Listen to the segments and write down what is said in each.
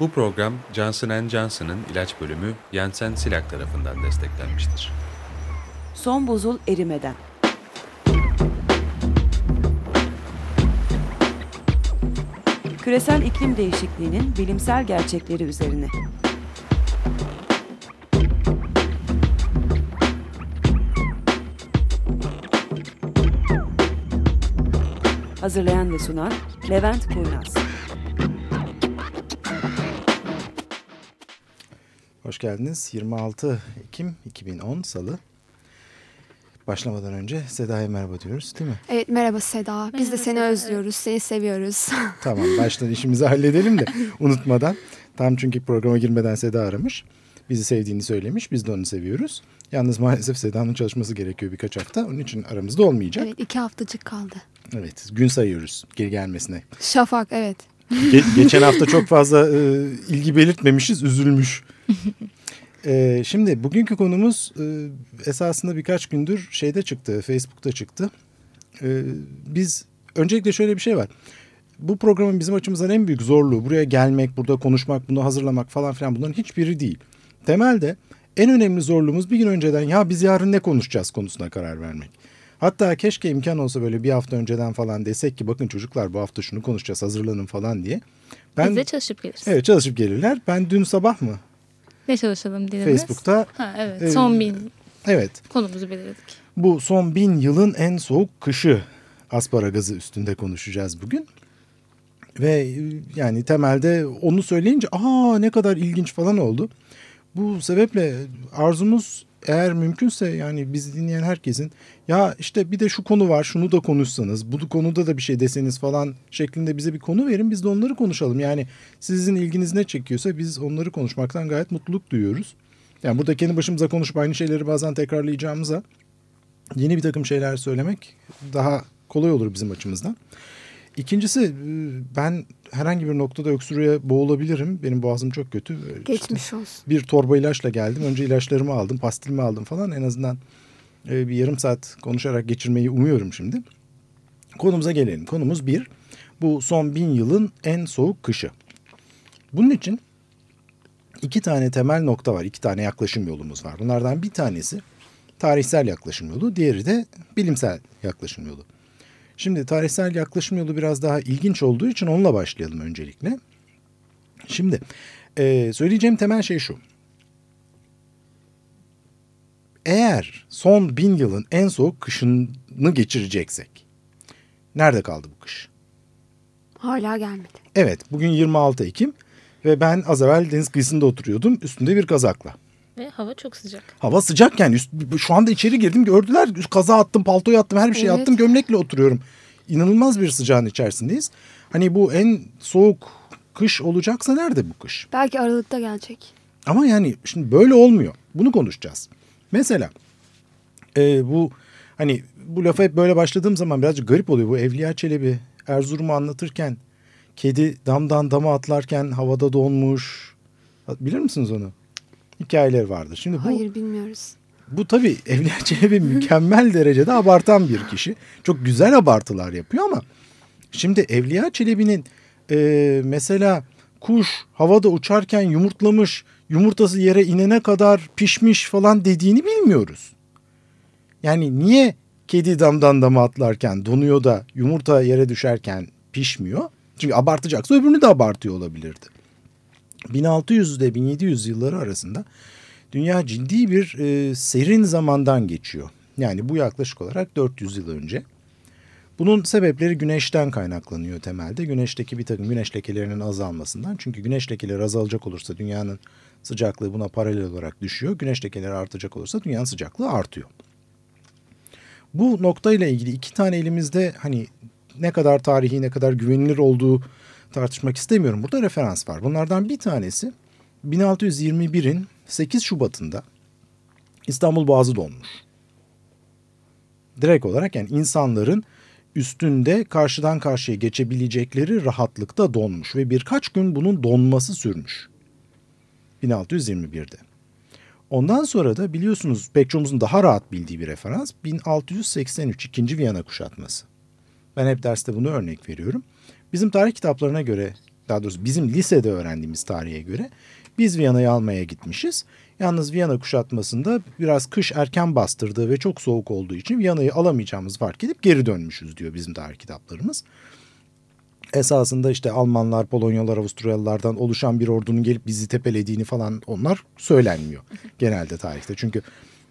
Bu program Johnson Johnson'ın ilaç bölümü Janssen Silak tarafından desteklenmiştir. Son buzul erimeden. Küresel iklim değişikliğinin bilimsel gerçekleri üzerine. Hazırlayan ve sunan Levent Kurnaz. Hoş geldiniz. 26 Ekim 2010 Salı. Başlamadan önce Seda'ya merhaba diyoruz değil mi? Evet merhaba Seda. Biz de seni özlüyoruz. Seni seviyoruz. Tamam baştan işimizi halledelim de unutmadan. Tam çünkü programa girmeden Seda aramış. Bizi sevdiğini söylemiş. Biz de onu seviyoruz. Yalnız maalesef Seda'nın çalışması gerekiyor birkaç hafta. Onun için aramızda olmayacak. evet iki haftacık kaldı. Evet gün sayıyoruz geri gelmesine. Şafak evet. Ge- geçen hafta çok fazla e, ilgi belirtmemişiz, üzülmüş. E, şimdi bugünkü konumuz e, esasında birkaç gündür şeyde çıktı, Facebook'ta çıktı. E, biz öncelikle şöyle bir şey var. Bu programın bizim açımızdan en büyük zorluğu buraya gelmek, burada konuşmak, bunu hazırlamak falan filan bunların hiçbiri değil. Temelde en önemli zorluğumuz bir gün önceden ya biz yarın ne konuşacağız konusuna karar vermek. Hatta keşke imkan olsa böyle bir hafta önceden falan desek ki bakın çocuklar bu hafta şunu konuşacağız hazırlanın falan diye. Biz de çalışıp geliriz. Evet çalışıp gelirler. Ben dün sabah mı Ne çalışalım dediniz? Facebook'ta Ha, evet. e, Son bin evet konumuzu belirledik. bu son bin yılın en soğuk kışı asparagazı üstünde konuşacağız bugün. Ve e, yani temelde onu söyleyince aa ne kadar ilginç falan oldu. Bu sebeple arzumuz eğer mümkünse yani bizi dinleyen herkesin ya işte bir de şu konu var şunu da konuşsanız bu konuda da bir şey deseniz falan şeklinde bize bir konu verin biz de onları konuşalım. Yani sizin ilginiz ne çekiyorsa biz onları konuşmaktan gayet mutluluk duyuyoruz. Yani burada kendi başımıza konuşup aynı şeyleri bazen tekrarlayacağımıza yeni bir takım şeyler söylemek daha kolay olur bizim açımızdan. İkincisi e, ben herhangi bir noktada öksürüğe boğulabilirim. Benim boğazım çok kötü. İşte Geçmiş olsun. bir torba ilaçla geldim. Önce ilaçlarımı aldım, pastilimi aldım falan. En azından e, bir yarım saat konuşarak geçirmeyi umuyorum şimdi. Konumuza gelelim. Konumuz bir. Bu son bin yılın en soğuk kışı. Bunun için iki tane temel nokta var. iki tane yaklaşım yolumuz var. Bunlardan bir tanesi tarihsel yaklaşım yolu. Diğeri de bilimsel yaklaşım yolu. Şimdi tarihsel yaklaşım yolu biraz daha ilginç olduğu için onunla başlayalım öncelikle. Şimdi e, söyleyeceğim temel şey şu. Eğer son bin yılın en soğuk kışını geçireceksek, nerede kaldı bu kış? Hala gelmedi. Evet, bugün 26 Ekim ve ben az evvel deniz kıyısında oturuyordum üstünde bir kazakla. Ve hava çok sıcak. Hava sıcak yani üst, şu anda içeri girdim gördüler kaza attım paltoyu attım her bir şey Evet. attım gömlekle oturuyorum. İnanılmaz bir sıcağın içerisindeyiz. Hani bu en soğuk kış olacaksa nerede bu kış? Belki Aralık'ta gelecek. Ama yani şimdi böyle olmuyor. Bunu konuşacağız. Mesela e, bu hani bu lafa hep böyle başladığım zaman birazcık garip oluyor. Bu Evliya Çelebi Erzurum'u anlatırken kedi damdan dama atlarken havada donmuş. Bilir misiniz onu? Hikayeleri vardır. Şimdi bu Hayır bilmiyoruz. bu tabii Evliya Çelebi mükemmel derecede abartan bir kişi. Çok güzel abartılar yapıyor ama şimdi Evliya Çelebi'nin e, mesela kuş havada uçarken yumurtlamış, yumurtası yere inene kadar pişmiş falan dediğini bilmiyoruz. Yani niye kedi damdan dama atlarken donuyor da yumurta yere düşerken pişmiyor? Çünkü abartacaksa öbürünü de abartıyor olabilirdi. 1600 ile 1700 yılları arasında dünya ciddi bir e, serin zamandan geçiyor. Yani bu yaklaşık olarak 400 yıl önce. Bunun sebepleri güneşten kaynaklanıyor temelde. Güneşteki bir takım güneş lekelerinin azalmasından. Çünkü güneş lekeleri azalacak olursa dünyanın sıcaklığı buna paralel olarak düşüyor. Güneş lekeleri artacak olursa dünyanın sıcaklığı artıyor. Bu noktayla ilgili iki tane elimizde hani ne kadar tarihi ne kadar güvenilir olduğu tartışmak istemiyorum. Burada referans var. Bunlardan bir tanesi 1621'in 8 Şubat'ında İstanbul Boğazı donmuş. Direkt olarak yani insanların üstünde karşıdan karşıya geçebilecekleri rahatlıkta donmuş ve birkaç gün bunun donması sürmüş. 1621'de. Ondan sonra da biliyorsunuz pek çoğumuzun daha rahat bildiği bir referans 1683 2. Viyana kuşatması. Ben hep derste bunu örnek veriyorum. Bizim tarih kitaplarına göre daha doğrusu bizim lisede öğrendiğimiz tarihe göre biz Viyana'yı almaya gitmişiz. Yalnız Viyana kuşatmasında biraz kış erken bastırdığı ve çok soğuk olduğu için Viyana'yı alamayacağımızı fark edip geri dönmüşüz diyor bizim tarih kitaplarımız. Esasında işte Almanlar, Polonyalılar, Avusturyalılardan oluşan bir ordunun gelip bizi tepelediğini falan onlar söylenmiyor genelde tarihte. Çünkü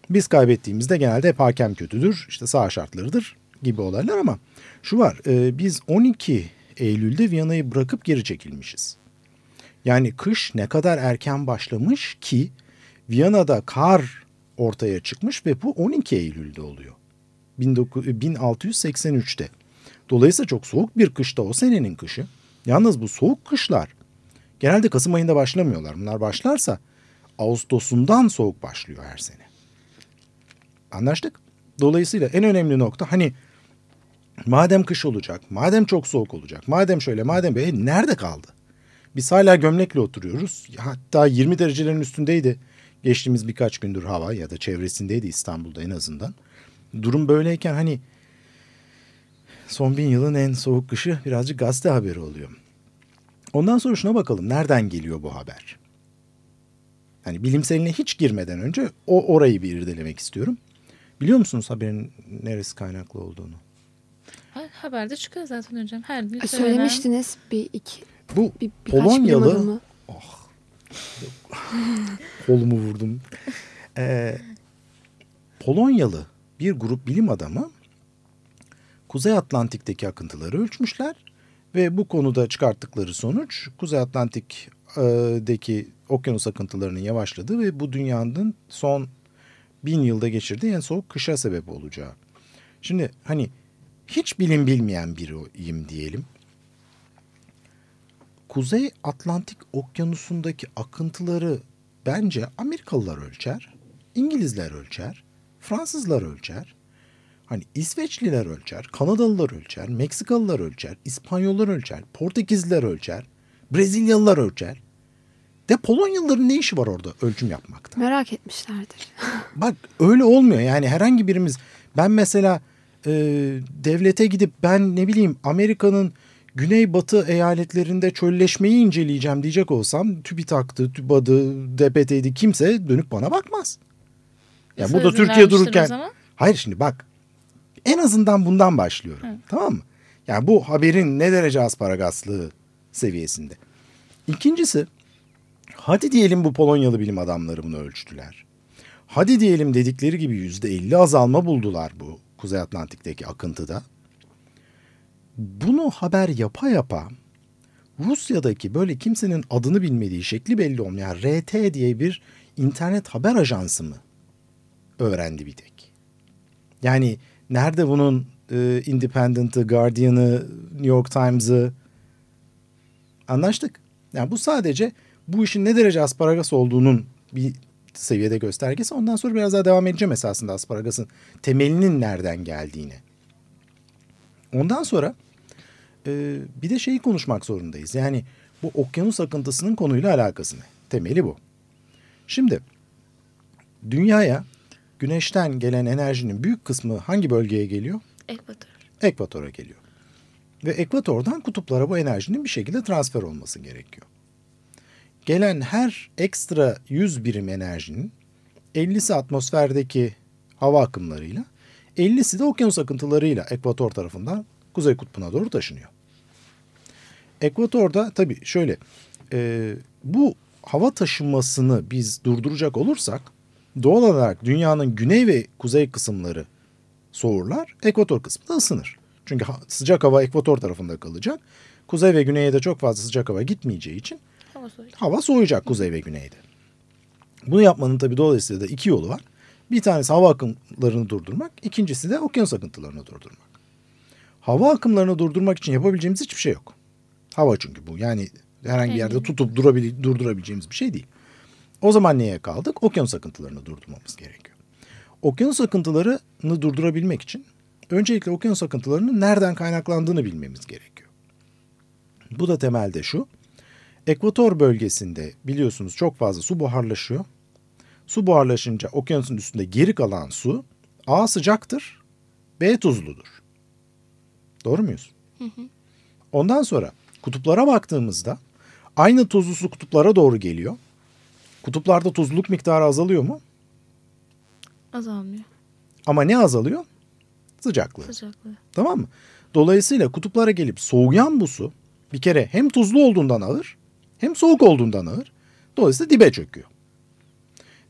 biz kaybettiğimizde genelde hep hakem kötüdür, işte sağ şartlarıdır gibi olaylar ama şu var e, biz 12 Eylül'de Viyana'yı bırakıp geri çekilmişiz. Yani kış ne kadar erken başlamış ki Viyana'da kar ortaya çıkmış ve bu 12 Eylül'de oluyor. 19 1683'te. Dolayısıyla çok soğuk bir kışta o senenin kışı. Yalnız bu soğuk kışlar genelde Kasım ayında başlamıyorlar. Bunlar başlarsa Ağustos'undan soğuk başlıyor her sene. Anlaştık? Dolayısıyla en önemli nokta hani madem kış olacak, madem çok soğuk olacak, madem şöyle, madem böyle nerede kaldı? Biz hala gömlekle oturuyoruz. Hatta 20 derecelerin üstündeydi geçtiğimiz birkaç gündür hava ya da çevresindeydi İstanbul'da en azından. Durum böyleyken hani son bin yılın en soğuk kışı birazcık gazete haberi oluyor. Ondan sonra şuna bakalım nereden geliyor bu haber? Hani bilimseline hiç girmeden önce o orayı bir irdelemek istiyorum. Biliyor musunuz haberin neresi kaynaklı olduğunu? Ha, haberde çıkıyor zaten hocam. Her gün Ay, söylenen- Söylemiştiniz bir iki Bu bir, Polonyalı adamı. kolumu vurdum. Ee, Polonyalı bir grup bilim adamı Kuzey Atlantik'teki akıntıları ölçmüşler ve bu konuda çıkarttıkları sonuç Kuzey Atlantik'deki okyanus akıntılarının yavaşladığı ve bu dünyanın son bin yılda geçirdiği en soğuk kışa sebep olacağı. Şimdi hani hiç bilim bilmeyen biriyim diyelim. Kuzey Atlantik Okyanusu'ndaki akıntıları bence Amerikalılar ölçer, İngilizler ölçer, Fransızlar ölçer. Hani İsveçliler ölçer, Kanadalılar ölçer, Meksikalılar ölçer, İspanyollar ölçer, Portekizliler ölçer, Brezilyalılar ölçer. De Polonyalıların ne işi var orada ölçüm yapmakta? Merak etmişlerdir. Bak öyle olmuyor yani herhangi birimiz ben mesela e, devlete gidip ben ne bileyim Amerika'nın güneybatı eyaletlerinde çölleşmeyi inceleyeceğim diyecek olsam TÜBİTAK'tı, TÜBAD'ı, DPT'ydi kimse dönüp bana bakmaz. Ya Nasıl burada Türkiye dururken hayır şimdi bak en azından bundan başlıyorum. Tamam mı? Yani bu haberin ne derece asparagaslığı seviyesinde. İkincisi hadi diyelim bu Polonyalı bilim adamları bunu ölçtüler. Hadi diyelim dedikleri gibi yüzde elli azalma buldular bu Kuzey Atlantik'teki akıntıda. Bunu haber yapa yapa Rusya'daki böyle kimsenin adını bilmediği şekli belli olmayan RT diye bir internet haber ajansı mı öğrendi bir tek? Yani nerede bunun e, Independent'ı, Guardian'ı, New York Times'ı anlaştık. Yani bu sadece bu işin ne derece asparagas olduğunun bir seviyede göstergesi. Ondan sonra biraz daha devam edeceğim esasında asparagasın temelinin nereden geldiğine. Ondan sonra e, bir de şeyi konuşmak zorundayız. Yani bu okyanus akıntısının konuyla alakası ne? Temeli bu. Şimdi dünyaya güneşten gelen enerjinin büyük kısmı hangi bölgeye geliyor? Ekvator. Ekvatora geliyor. Ve ekvatordan kutuplara bu enerjinin bir şekilde transfer olması gerekiyor. Gelen her ekstra 100 birim enerjinin 50'si atmosferdeki hava akımlarıyla 50'si de okyanus akıntılarıyla ekvator tarafından kuzey kutbuna doğru taşınıyor. Ekvatorda tabii şöyle e, bu hava taşımasını biz durduracak olursak doğal olarak dünyanın güney ve kuzey kısımları soğurlar, ekvator kısmı da ısınır. Çünkü sıcak hava ekvator tarafında kalacak. Kuzey ve güneye de çok fazla sıcak hava gitmeyeceği için Hava soğuk. hava soğuyacak kuzey ve güneyde. Bunu yapmanın tabii dolayısıyla da iki yolu var. Bir tanesi hava akımlarını durdurmak, ikincisi de okyanus akıntılarını durdurmak. Hava akımlarını durdurmak için yapabileceğimiz hiçbir şey yok. Hava çünkü bu. Yani herhangi bir yerde tutup durabil durdurabileceğimiz bir şey değil. O zaman neye kaldık? Okyanus akıntılarını durdurmamız gerekiyor. Okyanus akıntılarını durdurabilmek için öncelikle okyanus akıntılarının nereden kaynaklandığını bilmemiz gerekiyor. Bu da temelde şu. Ekvator bölgesinde biliyorsunuz çok fazla su buharlaşıyor. Su buharlaşınca okyanusun üstünde geri kalan su A sıcaktır, B tuzludur. Doğru muyuz? Ondan sonra kutuplara baktığımızda Aynı tuzlu su kutuplara doğru geliyor. Kutuplarda tuzluluk miktarı azalıyor mu? Azalmıyor. Ama ne azalıyor? Sıcaklığı. Sıcaklığı. Tamam mı? Dolayısıyla kutuplara gelip soğuyan bu su bir kere hem tuzlu olduğundan ağır hem soğuk olduğundan ağır. Dolayısıyla dibe çöküyor.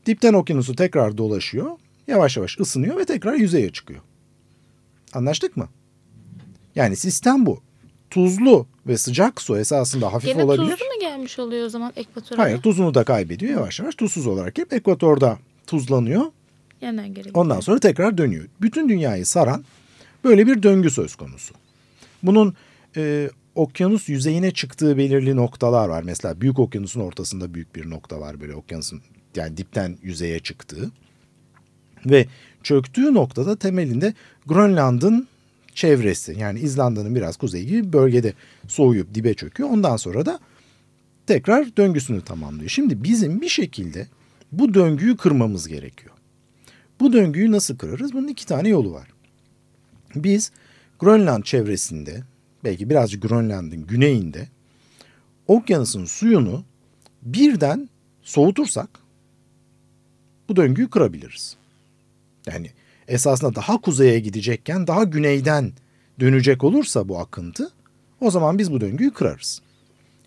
Dipten okyanusu tekrar dolaşıyor. Yavaş yavaş ısınıyor ve tekrar yüzeye çıkıyor. Anlaştık mı? Yani sistem bu. Tuzlu ve sıcak su esasında hafif Gene olabilir. tuzlu mu gelmiş oluyor o zaman ekvatora? Hayır tuzunu da kaybediyor yavaş yavaş. Tuzsuz olarak hep ekvatorda tuzlanıyor. Yeniden geri Ondan sonra tekrar dönüyor. Bütün dünyayı saran böyle bir döngü söz konusu. Bunun e, okyanus yüzeyine çıktığı belirli noktalar var. Mesela Büyük Okyanus'un ortasında büyük bir nokta var böyle okyanusun yani dipten yüzeye çıktığı. Ve çöktüğü noktada temelinde Grönland'ın çevresi yani İzlanda'nın biraz kuzeyi gibi bölgede soğuyup dibe çöküyor. Ondan sonra da tekrar döngüsünü tamamlıyor. Şimdi bizim bir şekilde bu döngüyü kırmamız gerekiyor. Bu döngüyü nasıl kırarız? Bunun iki tane yolu var. Biz Grönland çevresinde, belki birazcık Grönland'ın güneyinde okyanusun suyunu birden soğutursak bu döngüyü kırabiliriz. Yani esasında daha kuzeye gidecekken daha güneyden dönecek olursa bu akıntı o zaman biz bu döngüyü kırarız.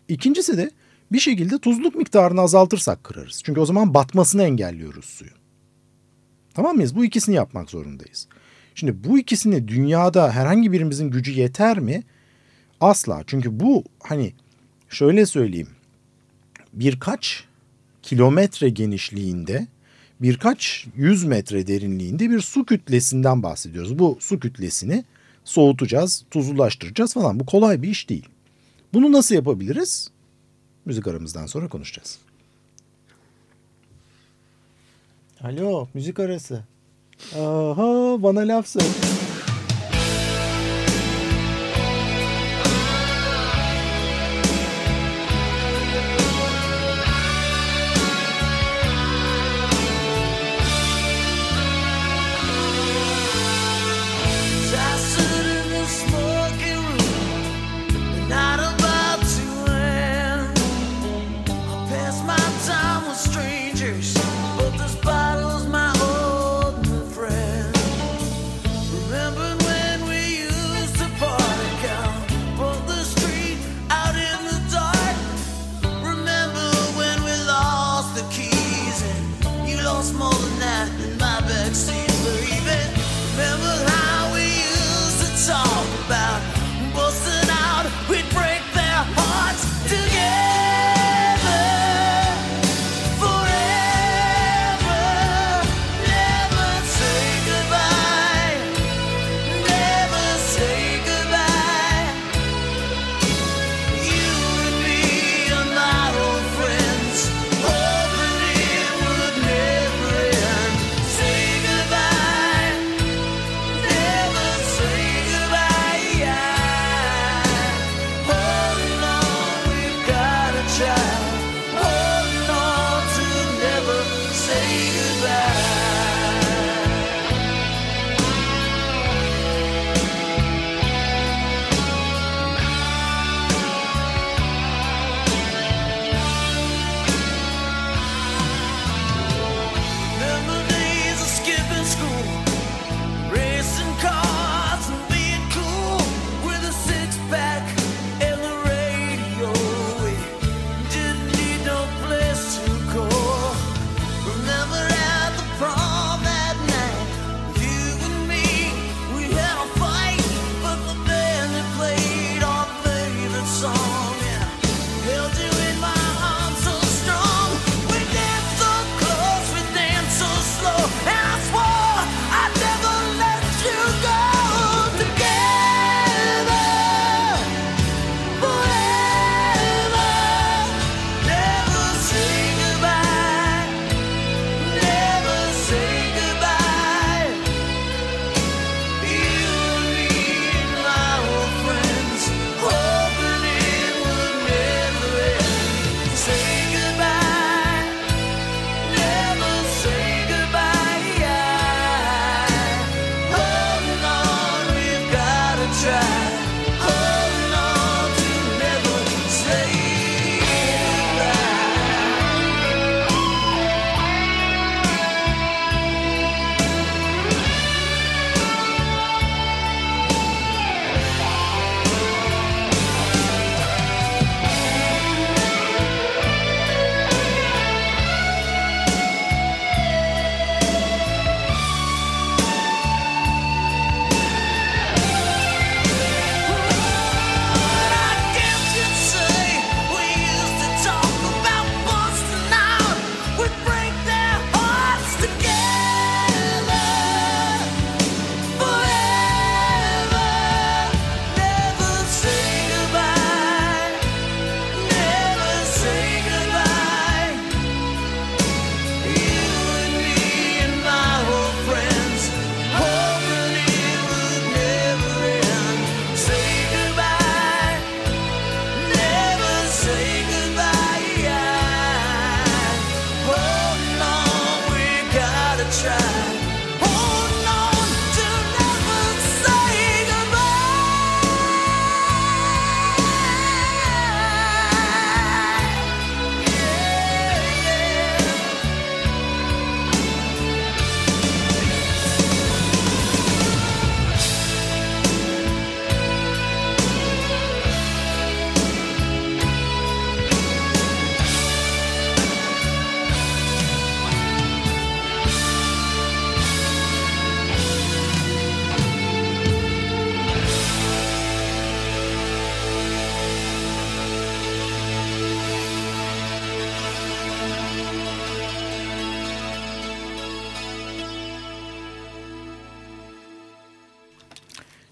İkincisi de bir şekilde tuzluk miktarını azaltırsak kırarız. Çünkü o zaman batmasını engelliyoruz suyun. Tamam mıyız? Bu ikisini yapmak zorundayız. Şimdi bu ikisini dünyada herhangi birimizin gücü yeter mi? Asla. Çünkü bu hani şöyle söyleyeyim. Birkaç kilometre genişliğinde birkaç yüz metre derinliğinde bir su kütlesinden bahsediyoruz. Bu su kütlesini soğutacağız, tuzlulaştıracağız falan. Bu kolay bir iş değil. Bunu nasıl yapabiliriz? Müzik aramızdan sonra konuşacağız. Alo, müzik arası. Aha, bana laf söyle.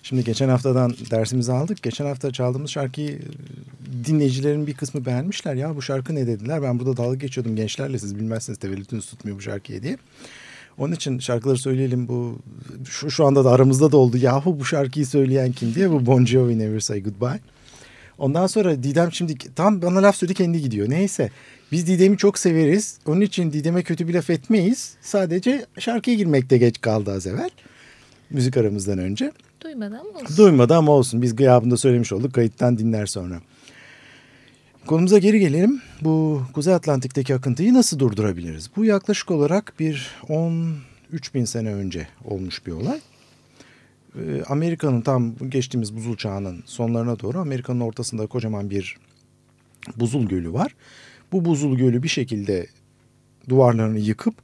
Şimdi geçen haftadan dersimizi aldık. Geçen hafta çaldığımız şarkıyı e, dinleyicilerin bir kısmı beğenmişler. Ya bu şarkı ne dediler? Ben burada dalga geçiyordum gençlerle siz bilmezsiniz tevellütünüz tutmuyor bu şarkıya diye. Onun için şarkıları söyleyelim bu şu, şu anda da aramızda da oldu. Yahu bu şarkıyı söyleyen kim diye bu Bon Jovi Never Say Goodbye. Ondan sonra Didem şimdi tam bana laf söyledi kendi gidiyor. Neyse biz Didem'i çok severiz. Onun için Didem'e kötü bir laf etmeyiz. Sadece şarkıya girmekte geç kaldı az evvel. Müzik aramızdan önce. Duymadı ama olsun. Duymadı ama olsun. Biz gıyabında söylemiş olduk. Kayıttan dinler sonra. Konumuza geri gelelim. Bu Kuzey Atlantik'teki akıntıyı nasıl durdurabiliriz? Bu yaklaşık olarak bir 13 bin sene önce olmuş bir olay. Ee, Amerika'nın tam geçtiğimiz buzul çağının sonlarına doğru Amerika'nın ortasında kocaman bir buzul gölü var. Bu buzul gölü bir şekilde duvarlarını yıkıp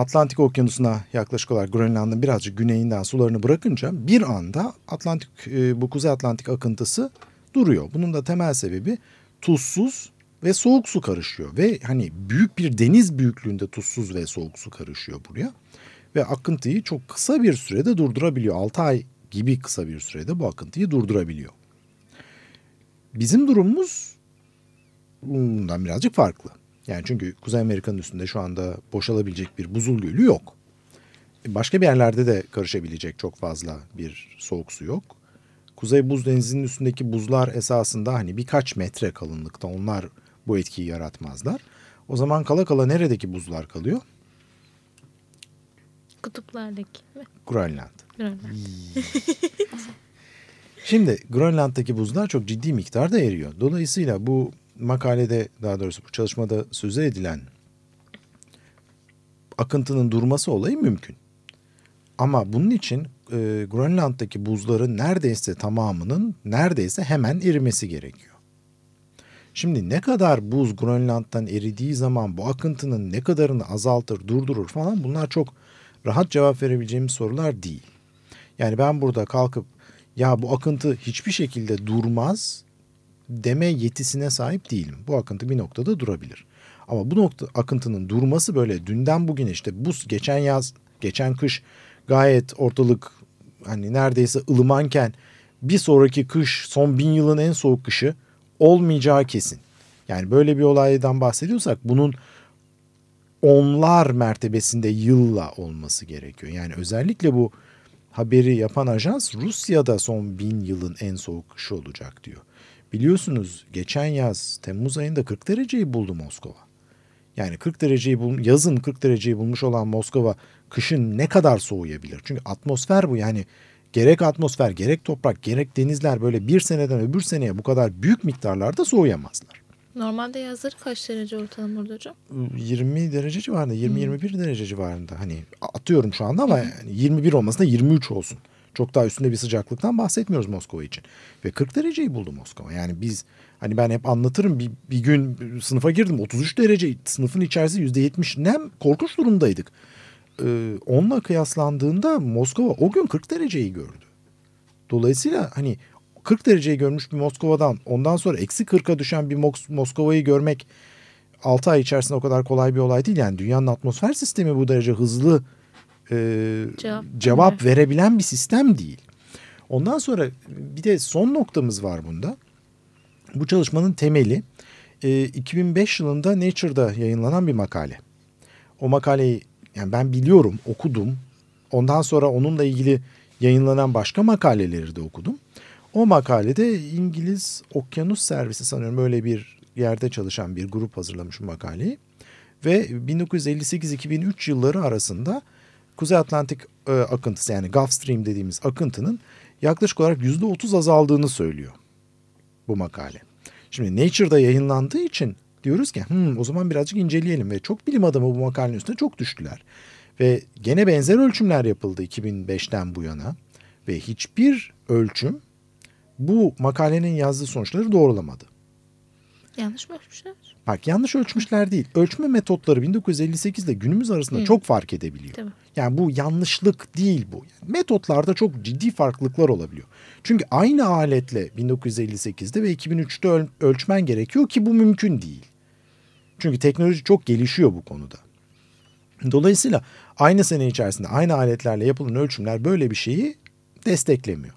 Atlantik Okyanusu'na yaklaşık olarak Grönland'ın birazcık güneyinden sularını bırakınca bir anda Atlantik e, bu Kuzey Atlantik akıntısı duruyor. Bunun da temel sebebi tuzsuz ve soğuk su karışıyor ve hani büyük bir deniz büyüklüğünde tuzsuz ve soğuk su karışıyor buraya ve akıntıyı çok kısa bir sürede durdurabiliyor. 6 ay gibi kısa bir sürede bu akıntıyı durdurabiliyor. Bizim durumumuz bundan birazcık farklı. Yani çünkü Kuzey Amerika'nın üstünde şu anda boşalabilecek bir buzul gölü yok. Başka bir yerlerde de karışabilecek çok fazla bir soğuk su yok. Kuzey Buz Denizi'nin üstündeki buzlar esasında hani birkaç metre kalınlıkta onlar bu etkiyi yaratmazlar. O zaman kala kala neredeki buzlar kalıyor? Kutuplardaki mi? Grönland. Grönland. Şimdi Grönland'daki buzlar çok ciddi miktarda eriyor. Dolayısıyla bu makalede daha doğrusu bu çalışmada söze edilen akıntının durması olayı mümkün. Ama bunun için e, Grönland'daki buzların neredeyse tamamının neredeyse hemen erimesi gerekiyor. Şimdi ne kadar buz Grönland'dan eridiği zaman bu akıntının ne kadarını azaltır, durdurur falan bunlar çok rahat cevap verebileceğimiz sorular değil. Yani ben burada kalkıp ya bu akıntı hiçbir şekilde durmaz deme yetisine sahip değilim. Bu akıntı bir noktada durabilir. Ama bu nokta akıntının durması böyle dünden bugüne işte bu geçen yaz, geçen kış gayet ortalık hani neredeyse ılımanken bir sonraki kış son bin yılın en soğuk kışı olmayacağı kesin. Yani böyle bir olaydan bahsediyorsak bunun onlar mertebesinde yılla olması gerekiyor. Yani özellikle bu haberi yapan ajans Rusya'da son bin yılın en soğuk kışı olacak diyor. Biliyorsunuz geçen yaz Temmuz ayında 40 dereceyi buldu Moskova. Yani 40 dereceyi bul yazın 40 dereceyi bulmuş olan Moskova kışın ne kadar soğuyabilir? Çünkü atmosfer bu yani gerek atmosfer gerek toprak gerek denizler böyle bir seneden öbür seneye bu kadar büyük miktarlarda soğuyamazlar. Normalde yazları kaç derece ortalama orada hocam? 20 derece civarında 20-21 derece civarında hani atıyorum şu anda ama yani 21 olmasına 23 olsun. Çok daha üstünde bir sıcaklıktan bahsetmiyoruz Moskova için. Ve 40 dereceyi buldu Moskova. Yani biz hani ben hep anlatırım bir, bir gün sınıfa girdim 33 derece sınıfın içerisi %70 nem korkunç durumdaydık. Ee, onunla kıyaslandığında Moskova o gün 40 dereceyi gördü. Dolayısıyla hani 40 dereceyi görmüş bir Moskova'dan ondan sonra eksi 40'a düşen bir Mos- Moskova'yı görmek 6 ay içerisinde o kadar kolay bir olay değil. Yani dünyanın atmosfer sistemi bu derece hızlı e, Cevap cevap verebilen bir sistem değil. Ondan sonra bir de son noktamız var bunda. Bu çalışmanın temeli e, 2005 yılında Nature'da yayınlanan bir makale. O makaleyi yani ben biliyorum, okudum. Ondan sonra onunla ilgili yayınlanan başka makaleleri de okudum. O makalede İngiliz Okyanus Servisi sanıyorum öyle bir yerde çalışan bir grup hazırlamış bu makaleyi. Ve 1958-2003 yılları arasında Kuzey Atlantik e, akıntısı yani Gulf Stream dediğimiz akıntının yaklaşık olarak %30 azaldığını söylüyor bu makale. Şimdi Nature'da yayınlandığı için diyoruz ki hmm, o zaman birazcık inceleyelim ve çok bilim adamı bu makalenin üstüne çok düştüler. Ve gene benzer ölçümler yapıldı 2005'ten bu yana ve hiçbir ölçüm bu makalenin yazdığı sonuçları doğrulamadı. Yanlış mı ölçmüşler? Bak yanlış ölçmüşler değil. Ölçme metotları 1958 ile günümüz arasında Hı. çok fark edebiliyor. Tabii. Yani bu yanlışlık değil bu. Metotlarda çok ciddi farklılıklar olabiliyor. Çünkü aynı aletle 1958'de ve 2003'te öl- ölçmen gerekiyor ki bu mümkün değil. Çünkü teknoloji çok gelişiyor bu konuda. Dolayısıyla aynı sene içerisinde aynı aletlerle yapılan ölçümler böyle bir şeyi desteklemiyor.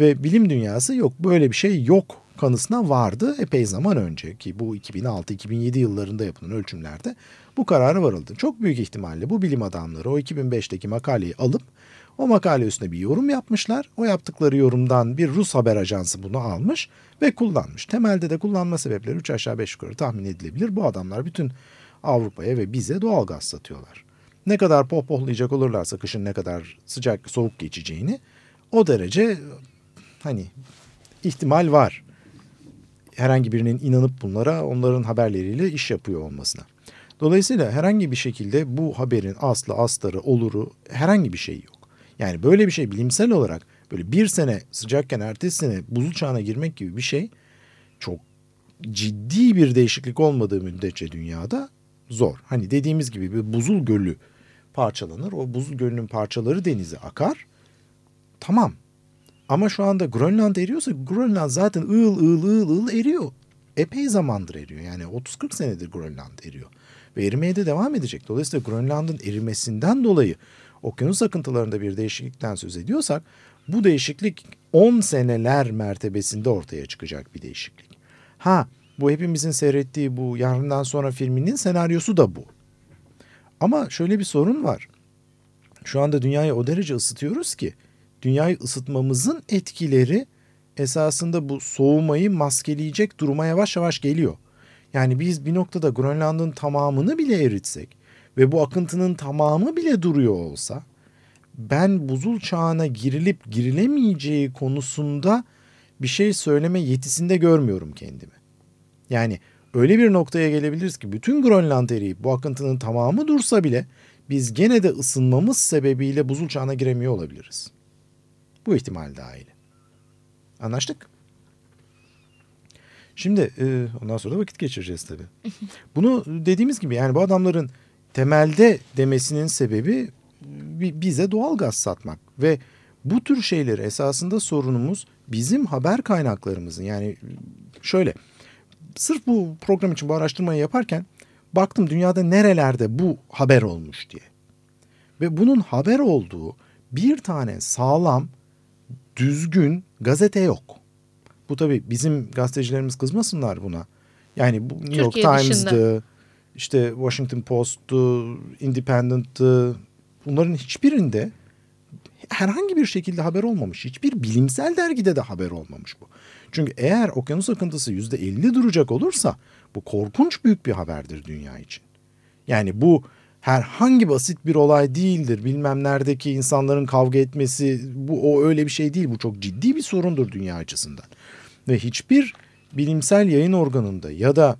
Ve bilim dünyası yok böyle bir şey yok kanısına vardı epey zaman önce ki bu 2006-2007 yıllarında yapılan ölçümlerde bu karara varıldı. Çok büyük ihtimalle bu bilim adamları o 2005'teki makaleyi alıp o makale üstüne bir yorum yapmışlar. O yaptıkları yorumdan bir Rus haber ajansı bunu almış ve kullanmış. Temelde de kullanma sebepleri 3 aşağı 5 yukarı tahmin edilebilir. Bu adamlar bütün Avrupa'ya ve bize doğal gaz satıyorlar. Ne kadar pohpohlayacak olurlarsa kışın ne kadar sıcak soğuk geçeceğini o derece hani ihtimal var. Herhangi birinin inanıp bunlara onların haberleriyle iş yapıyor olmasına. Dolayısıyla herhangi bir şekilde bu haberin aslı, astarı, oluru herhangi bir şey yok. Yani böyle bir şey bilimsel olarak böyle bir sene sıcakken ertesi sene buzul çağına girmek gibi bir şey çok ciddi bir değişiklik olmadığı müddetçe dünyada zor. Hani dediğimiz gibi bir buzul gölü parçalanır. O buzul gölünün parçaları denize akar. Tamam. Ama şu anda Grönland eriyorsa Grönland zaten ığıl ığıl ığıl ığıl eriyor. Epey zamandır eriyor. Yani 30-40 senedir Grönland eriyor. Ve erimeye de devam edecek. Dolayısıyla Grönland'ın erimesinden dolayı okyanus akıntılarında bir değişiklikten söz ediyorsak bu değişiklik 10 seneler mertebesinde ortaya çıkacak bir değişiklik. Ha bu hepimizin seyrettiği bu Yarından Sonra filminin senaryosu da bu. Ama şöyle bir sorun var. Şu anda dünyayı o derece ısıtıyoruz ki dünyayı ısıtmamızın etkileri esasında bu soğumayı maskeleyecek duruma yavaş yavaş geliyor. Yani biz bir noktada Grönland'ın tamamını bile eritsek ve bu akıntının tamamı bile duruyor olsa ben buzul çağına girilip girilemeyeceği konusunda bir şey söyleme yetisinde görmüyorum kendimi. Yani öyle bir noktaya gelebiliriz ki bütün Grönland eriyip bu akıntının tamamı dursa bile biz gene de ısınmamız sebebiyle buzul çağına giremiyor olabiliriz. Bu ihtimal dahil. Anlaştık? Şimdi e, ondan sonra da vakit geçireceğiz tabii. Bunu dediğimiz gibi yani bu adamların temelde demesinin sebebi bi- bize doğal gaz satmak ve bu tür şeyleri esasında sorunumuz bizim haber kaynaklarımızın yani şöyle sırf bu program için bu araştırmayı yaparken baktım dünyada nerelerde bu haber olmuş diye. Ve bunun haber olduğu bir tane sağlam, düzgün gazete yok. Bu tabii bizim gazetecilerimiz kızmasınlar buna. Yani bu New York dışında. Times'dı, işte Washington Post'tu, Independent'tı. Bunların hiçbirinde herhangi bir şekilde haber olmamış. Hiçbir bilimsel dergide de haber olmamış bu. Çünkü eğer okyanus akıntısı yüzde elli duracak olursa bu korkunç büyük bir haberdir dünya için. Yani bu herhangi basit bir olay değildir. Bilmem neredeki insanların kavga etmesi bu o öyle bir şey değil. Bu çok ciddi bir sorundur dünya açısından. Ve hiçbir bilimsel yayın organında ya da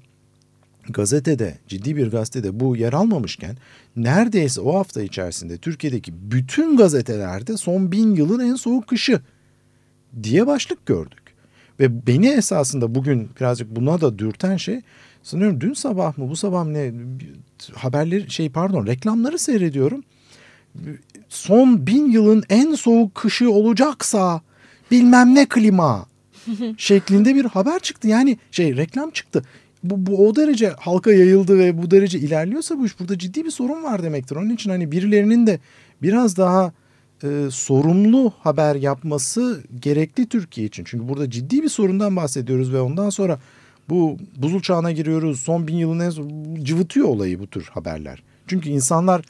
gazetede, ciddi bir gazetede bu yer almamışken neredeyse o hafta içerisinde Türkiye'deki bütün gazetelerde son bin yılın en soğuk kışı diye başlık gördük. Ve beni esasında bugün birazcık buna da dürten şey sanıyorum dün sabah mı bu sabah mı ne haberleri şey pardon reklamları seyrediyorum. Son bin yılın en soğuk kışı olacaksa bilmem ne klima şeklinde bir haber çıktı. Yani şey reklam çıktı. Bu, bu o derece halka yayıldı ve bu derece ilerliyorsa bu iş burada ciddi bir sorun var demektir. Onun için hani birilerinin de biraz daha e, sorumlu haber yapması gerekli Türkiye için. Çünkü burada ciddi bir sorundan bahsediyoruz ve ondan sonra bu buzul çağına giriyoruz. Son bin yılın en cıvıtıyor olayı bu tür haberler. Çünkü insanlar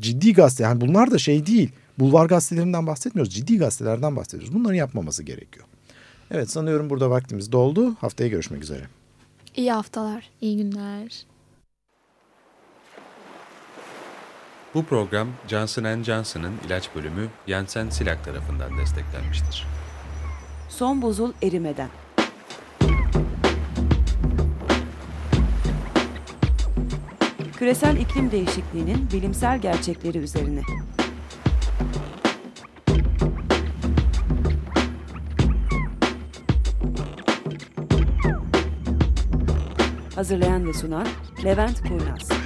ciddi gazete yani bunlar da şey değil. Bulvar gazetelerinden bahsetmiyoruz. Ciddi gazetelerden bahsediyoruz. Bunları yapmaması gerekiyor. Evet sanıyorum burada vaktimiz doldu. Haftaya görüşmek üzere. İyi haftalar. İyi günler. Bu program Johnson Johnson'ın ilaç bölümü Janssen Silak tarafından desteklenmiştir. Son buzul erimeden. Küresel iklim değişikliğinin bilimsel gerçekleri üzerine. Hazırlayan ve sunan Levent Kurnaz.